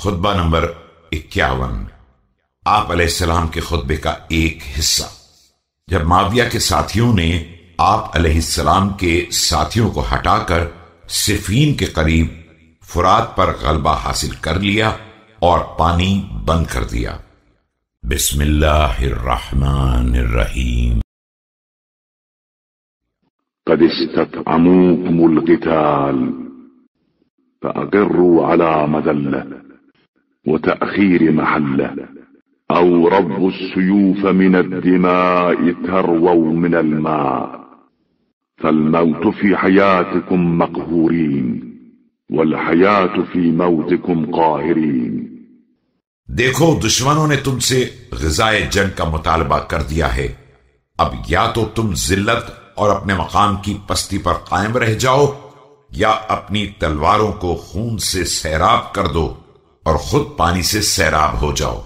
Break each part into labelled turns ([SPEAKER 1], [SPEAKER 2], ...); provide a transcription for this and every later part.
[SPEAKER 1] خطبہ نمبر اکیاون۔ آپ علیہ السلام کے خطبے کا ایک حصہ۔ جب معاویہ کے ساتھیوں نے آپ علیہ السلام کے ساتھیوں کو ہٹا کر صفین کے قریب فرات پر غلبہ حاصل کر لیا اور پانی بند کر دیا۔ بسم اللہ الرحمن الرحیم۔
[SPEAKER 2] قد استطعموكم القتال فأقروا على مذلة. وتأخير محله أو رب السيوف من الدماء ترووا من الماء. فالموت في حياتكم مقهورين، والحياة في موتكم قاهرين.
[SPEAKER 1] دیکھو، دشمنوں نے تم سے غذائے جنگ کا مطالبہ کر دیا ہے۔ اب یا تو تم ذلت اور اپنے مقام کی پستی پر قائم رہ جاؤ، یا اپنی تلواروں کو خون سے سیراب کر دو۔ اور خود پانی سے سیراب ہو جاؤ۔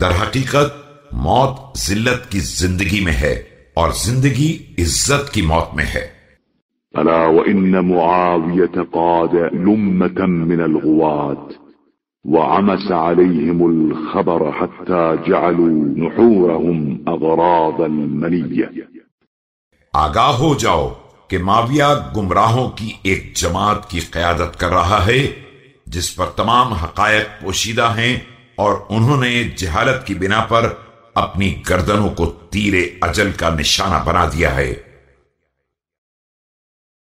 [SPEAKER 1] در حقیقت موت ذلت کی زندگی میں ہے اور زندگی عزت کی موت میں ہے۔
[SPEAKER 2] ألا وإن معاوية قاد لمة من الغوات وعمس عليهم الخبر حتى جعلوا نحورهم أغراض المنية۔
[SPEAKER 1] آگاہ ہو جاؤ کہ معاویہ گمراہوں کی ایک جماعت کی قیادت کر رہا ہے۔ جس پر تمام حقائق پوشیدہ ہیں اور انہوں نے جہالت کی بنا پر اپنی گردنوں کو تیر اجل کا نشانہ بنا دیا ہے۔